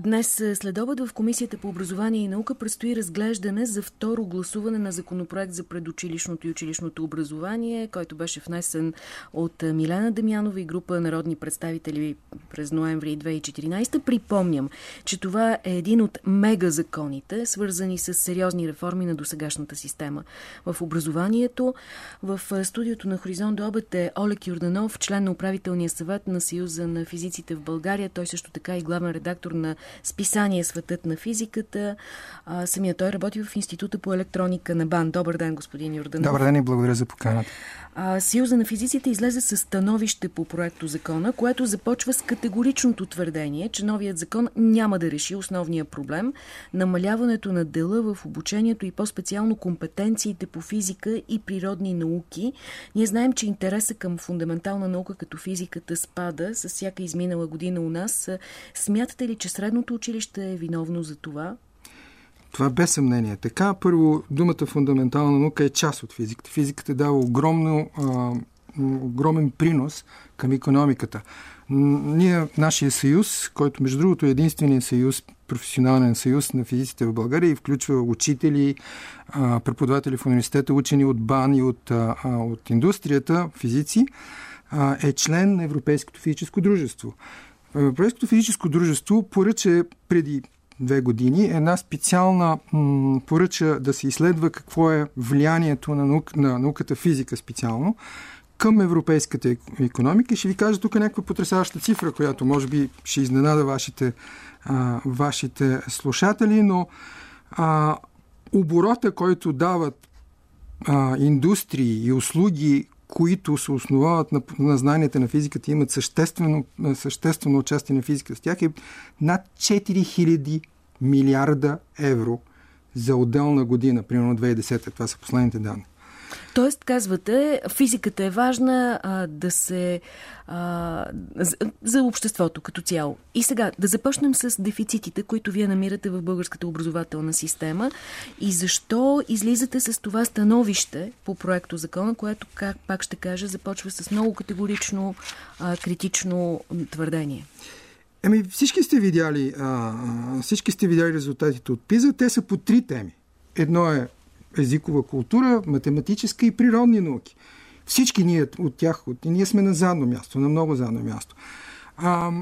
Днес е, след обед в Комисията по образование и наука предстои разглеждане за второ гласуване на законопроект за предучилищното и училищното образование, който беше внесен от е, Милена Демянова и група народни представители през ноември 2014. Припомням, че това е един от мегазаконите, свързани с сериозни реформи на досегашната система. В образованието, в е, студиото на Хоризонт до обед е Олег Юрданов, член на управителния съвет на Съюза на физиците в България. Той също така и главен редактор на списание Светът на физиката. А, самия той работи в Института по електроника на БАН. Добър ден, господин Юрданов. Добър ден и благодаря за поканата. А, Съюза на физиците излезе с становище по проекто закона, което започва с категоричното твърдение, че новият закон няма да реши основния проблем – намаляването на дела в обучението и по-специално компетенциите по физика и природни науки. Ние знаем, че интереса към фундаментална наука като физиката спада с всяка изминала година у нас. Смятате ли, че средното училище е виновно за това? Това без съмнение. Така, първо, думата фундаментална наука е част от физиката. Физиката дава огромно, а, огромен принос към економиката. Ние, нашия съюз, който между другото е единственият съюз, професионален съюз на физиците в България и включва учители, преподаватели в университета, учени от БАН и от, от индустрията, физици, е член на Европейското физическо дружество. Европейското физическо дружество поръча преди две години една специална м- поръча да се изследва какво е влиянието на, наук, на науката физика специално към европейската економика. И ще ви кажа тук някаква потрясаваща цифра, която може би ще изненада вашите, а, вашите слушатели, но а, оборота, който дават а, индустрии и услуги, които се основават на, на знанията на физиката и имат съществено, съществено участие на физиката с тях е над 4000 милиарда евро за отделна година, примерно 2010. Това са последните данни. Тоест, казвате, физиката е важна а, да се... А, за, за обществото като цяло. И сега, да започнем с дефицитите, които вие намирате в българската образователна система и защо излизате с това становище по проекто закона, което, как пак ще кажа, започва с много категорично а, критично твърдение. Еми, всички сте видяли, а, всички сте видяли резултатите от ПИЗа. Те са по три теми. Едно е езикова култура, математическа и природни науки. Всички ние от тях, от, ние сме на задно място, на много задно място. А,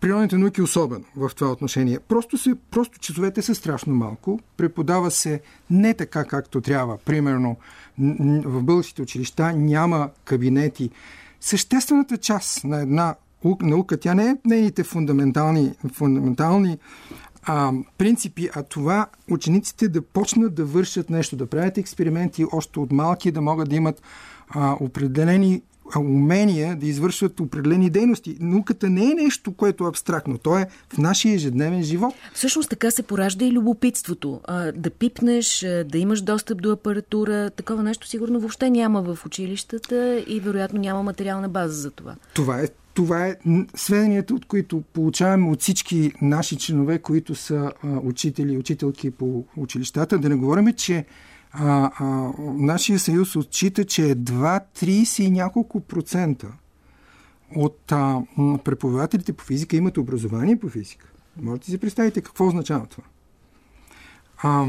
природните науки особено в това отношение. Просто, се, просто часовете са страшно малко. Преподава се не така, както трябва. Примерно в българските училища няма кабинети. Съществената част на една наука, тя не е нейните фундаментални, фундаментални а, принципи, а това учениците да почнат да вършат нещо, да правят експерименти още от малки, да могат да имат а, определени умения да извършват определени дейности. Науката не е нещо, което е абстрактно. То е в нашия ежедневен живот. Всъщност така се поражда и любопитството. А, да пипнеш, да имаш достъп до апаратура. Такова нещо сигурно въобще няма в училищата и вероятно няма материална база за това. Това е това е сведенията, от които получаваме от всички наши членове, които са а, учители и учителки по училищата. Да не говорим, че а, а, нашия съюз отчита, че едва 30 и няколко процента от а, преподавателите по физика имат образование по физика. Можете да си представите какво означава това. А,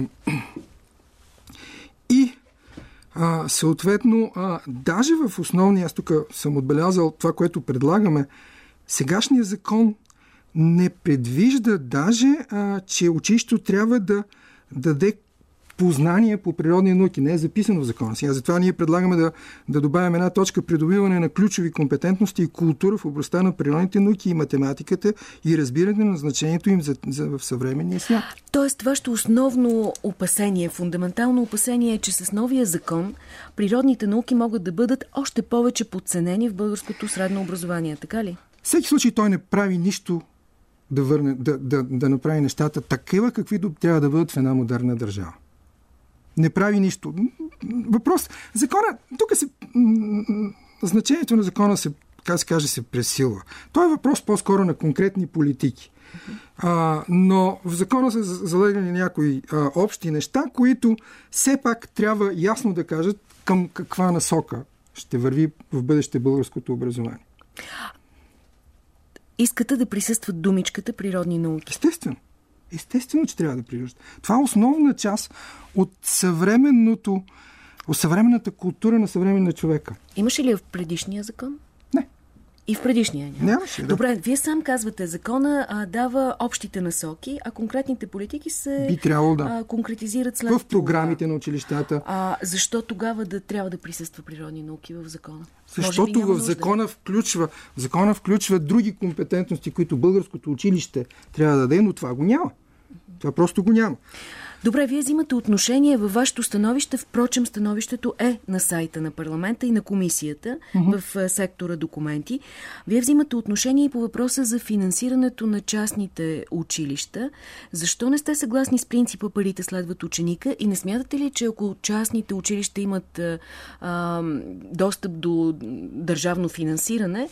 а, съответно, а, даже в основния, аз тук съм отбелязал това, което предлагаме, сегашният закон не предвижда даже, а, че училището трябва да даде познания по природни науки. Не е записано в закона. Сега затова ние предлагаме да, да добавим една точка придобиване на ключови компетентности и култура в областта на природните науки и математиката и разбиране на значението им за, за, в съвременния свят. Тоест, вашето основно опасение, фундаментално опасение е, че с новия закон природните науки могат да бъдат още повече подценени в българското средно образование. Така ли? Всеки случай той не прави нищо да, върне, да, да, да направи нещата такива, каквито трябва да бъдат в една модерна държава не прави нищо. Въпрос. Закона, тук се. Значението на закона се, как се каже, се пресилва. Той е въпрос по-скоро на конкретни политики. А, но в закона са залегнали някои а, общи неща, които все пак трябва ясно да кажат към каква насока ще върви в бъдеще българското образование. Искате да присъстват думичката природни науки? Естествено. Естествено, че трябва да присъстват. Това е основна част от съвременното, от съвременната култура на съвременна човека. Имаше ли в предишния закон? Не. И в предишния няма. Нямаше, да. Добре, вие сам казвате, закона а, дава общите насоки, а конкретните политики се Би трябвало да. а, конкретизират след В програмите на училищата. А защо тогава да трябва да присъства природни науки в закона? Защото в закона включва, в закона включва други компетентности, които българското училище трябва да даде, но това го няма. Това просто го няма. Добре, вие взимате отношение във вашето становище. Впрочем, становището е на сайта на парламента и на комисията в а, сектора документи. Вие взимате отношение и по въпроса за финансирането на частните училища. Защо не сте съгласни с принципа парите следват ученика и не смятате ли, че ако частните училища имат а, достъп до държавно финансиране,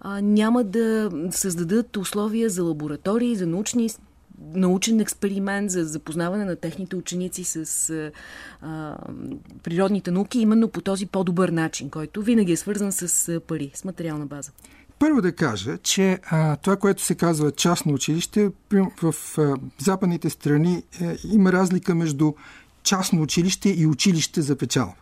а, няма да създадат условия за лаборатории, за научни научен експеримент за запознаване на техните ученици с а, природните науки, именно по този по-добър начин, който винаги е свързан с пари, с материална база. Първо да кажа, че а, това, което се казва частно училище, в а, западните страни е, има разлика между частно училище и училище за печалба.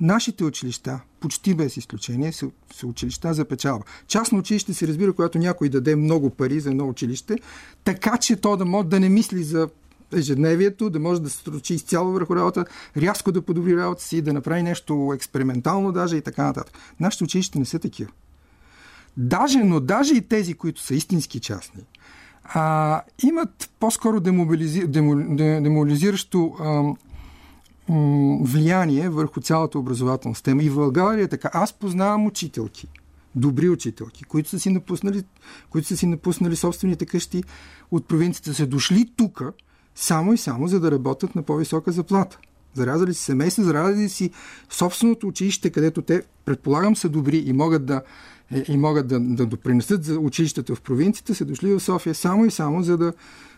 Нашите училища, почти без изключение, са, са училища за печалба. Частно училище се разбира, когато някой даде много пари за едно училище, така че то да може да не мисли за ежедневието, да може да се строчи изцяло върху работа, рязко да подобри работа си, да направи нещо експериментално даже и така нататък. Нашите училища не са такива. Даже, но даже и тези, които са истински частни, а, имат по-скоро демобилизи... демо... де- деморализиращо а, влияние върху цялата образователна система. И в България е така. Аз познавам учителки, добри учителки, които са си напуснали, които са си напуснали собствените къщи от провинцията, са дошли тук само и само за да работят на по-висока заплата. Зарязали си семейства, зарязали си собственото училище, където те, предполагам, са добри и могат да, и могат да, да допринесат за училищата в провинцията, са дошли в София само и само за да,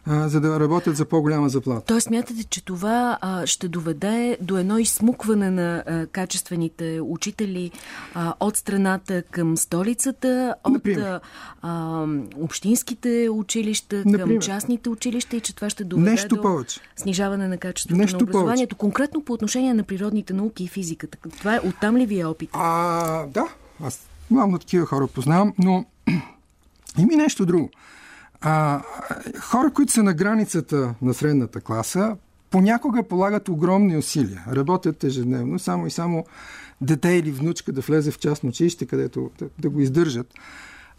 а, за да работят за по-голяма заплата. Тоест, смятате, че това а, ще доведе до едно изсмукване на а, качествените учители а, от страната към столицата, от Например. а, общинските училища Например. към частните училища и че това ще доведе Нещо до повече. снижаване на качеството Нещо на образованието. Конкретно по отношение на природните науки и физиката. Това е, оттам ли ви е опит? А, да, аз главно такива хора познавам, но има и нещо друго. А, хора, които са на границата на средната класа, понякога полагат огромни усилия. Работят ежедневно, само и само дете или внучка да влезе в частно училище, където да, да го издържат.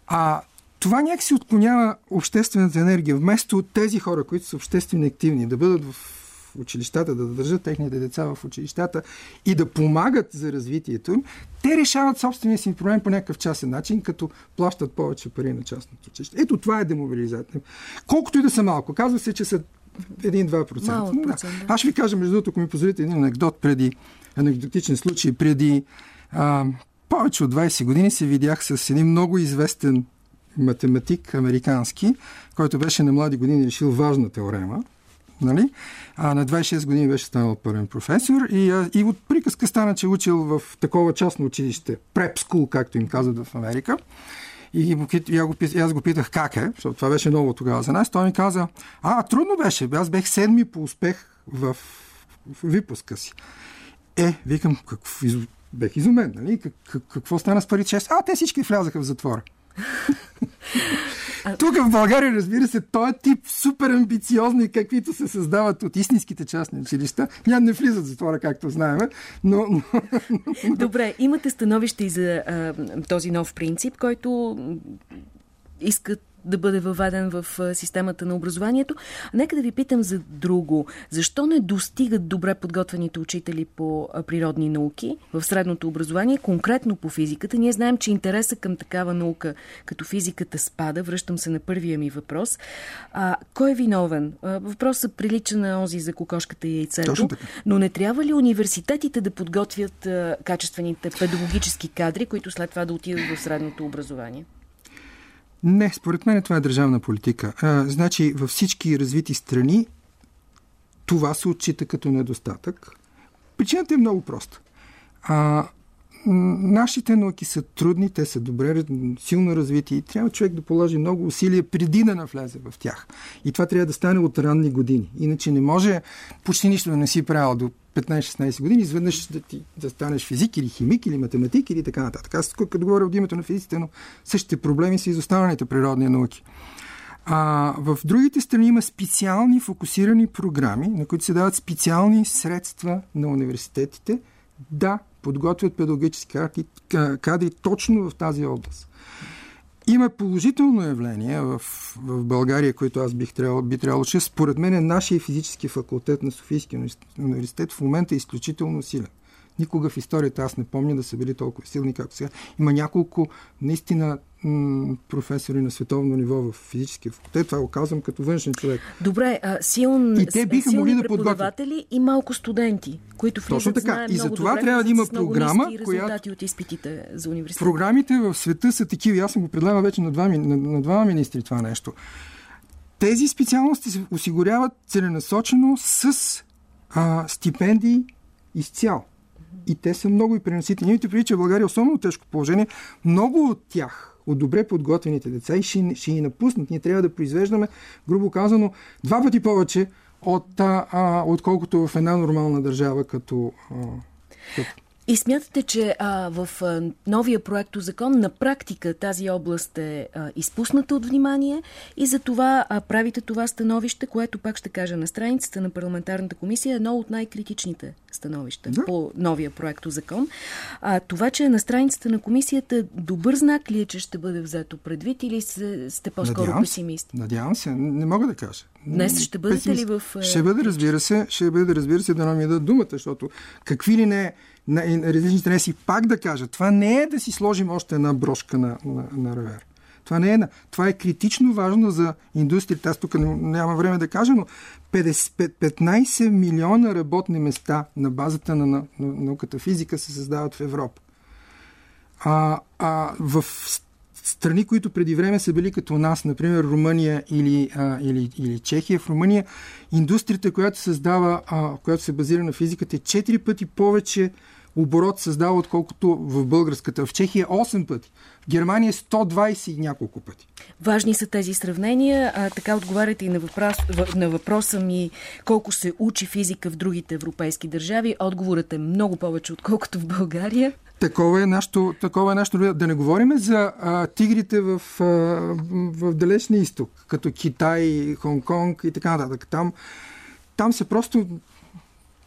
А това някакси отклонява обществената енергия. Вместо тези хора, които са обществено активни, да бъдат в училищата, да държат техните деца в училищата и да помагат за развитието им, те решават собствения си проблем по някакъв частен начин, като плащат повече пари на частното училище. Ето това е демобилизация. Колкото и да са малко. Казва се, че са 1-2%. Малък Но да. процент, да. Аз ще ви кажа, между другото, ако ми позволите един анекдот преди, анекдотичен случай, преди а, повече от 20 години се видях с един много известен математик, американски, който беше на млади години решил важна теорема. Нали? А на 26 години беше станал първен професор и, и от приказка стана, че е учил в такова частно училище, преп скул, както им казват в Америка. И, и, аз го, аз го питах как е, защото това беше ново тогава за нас. Той ми каза, а, трудно беше, бе, аз бех седми по успех в, в випуска си. Е, викам, какво, из... бех изумен, нали? Как, как, какво стана с пари 6? А, те всички влязаха в затвора. Тук в България, разбира се, този тип супер амбициозни, каквито се създават от истинските частни училища, няма не влизат в затвора, както знаем, но, но Добре, имате становище и за а, този нов принцип, който искат да бъде въведен в системата на образованието. Нека да ви питам за друго. Защо не достигат добре подготвените учители по природни науки в средното образование, конкретно по физиката? Ние знаем, че интереса към такава наука, като физиката, спада. Връщам се на първия ми въпрос. А, кой е виновен? Въпросът прилича на онзи за кокошката и яйцето. Но не трябва ли университетите да подготвят качествените педагогически кадри, които след това да отидат в средното образование? Не, според мен това е държавна политика. А, значи във всички развити страни това се отчита като недостатък. Причината е много проста. А, нашите науки са трудни, те са добре, силно развити и трябва човек да положи много усилия преди да навлезе в тях. И това трябва да стане от ранни години. Иначе не може почти нищо да не си правил до 15-16 години, изведнъж да, ти, да станеш физик или химик или математик или така нататък. Аз като говоря от името на физиците, но същите проблеми са и останалите природни науки. А, в другите страни има специални фокусирани програми, на които се дават специални средства на университетите да подготвят педагогически кадри точно в тази област. Има положително явление в, в България, което аз бих трябвало, би трябвало, че според мен е нашия физически факултет на Софийския университет в момента е изключително силен. Никога в историята аз не помня да са били толкова силни, както сега. Има няколко наистина професори на световно ниво в физическия факултет. Това го казвам като външен човек. Добре, а, силн, и те биха могли да подготвят. и малко студенти, които влизат, Точно така. и за това трябва да има програма, която... от изпитите за университет. Програмите в света са такива. Аз съм го предлагал вече на два, на, на два министри това нещо. Тези специалности се осигуряват целенасочено с а, стипендии изцяло. И те са много и преносителни. Имайте преди, че в България е особено тежко положение. Много от тях, от добре подготвените деца, и ще, ще ни напуснат. Ние трябва да произвеждаме, грубо казано, два пъти повече, от, а, отколкото в една нормална държава като, а, като и смятате, че а, в а, новия проекто закон на практика тази област е а, изпусната от внимание и за това а, правите това становище, което пак ще кажа на страницата на парламентарната комисия, е едно от най-критичните становища да. по новия проекто закон. А, това, че е на страницата на комисията, добър знак ли е, че ще бъде взето предвид или сте по-скоро песимисти? Надявам се, не мога да кажа. Днес ще бъдете Песимист. ли в... Ще бъде, разбира се, ще бъде, разбира се, да нам ми дадат думата, защото какви ли не на, различни интереси, пак да кажа, това не е да си сложим още една брошка на, на, на ревер. Това не е. Това е критично важно за индустрията. Аз тук няма време да кажа, но 50, 15 милиона работни места на базата на, на, на науката физика се създават в Европа. А, а в страни, които преди време са били като нас, например Румъния или, а, или, или Чехия, в Румъния индустрията, която създава, а, която се базира на физиката е 4 пъти повече оборот създава, отколкото в българската. В Чехия 8 пъти. В Германия 120 и няколко пъти. Важни са тези сравнения. А, така отговаряте и на, въпрос, на въпроса ми колко се учи физика в другите европейски държави. Отговорът е много повече, отколкото в България. Такова е нашето, такова е нашето да не говорим за а, тигрите в, а, в далечния изток, като Китай, Хонг-Конг и така нататък. Там, там се просто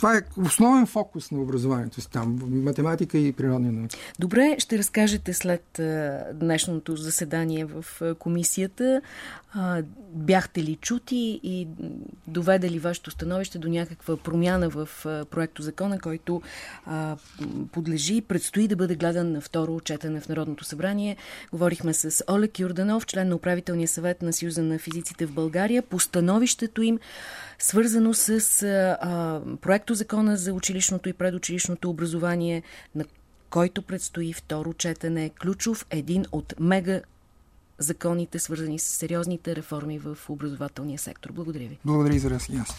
това е основен фокус на образованието си там, математика и природни науки. Добре, ще разкажете след днешното заседание в комисията. бяхте ли чути и доведе ли вашето становище до някаква промяна в проекто закона, който подлежи, предстои да бъде гледан на второ четене в Народното събрание. Говорихме с Олег Юрданов, член на управителния съвет на Съюза на физиците в България, по становището им свързано с а, проекто закона за училищното и предучилищното образование, на който предстои второ четене, ключов един от мега законите, свързани с сериозните реформи в образователния сектор. Благодаря ви. Благодаря и за раз и аз.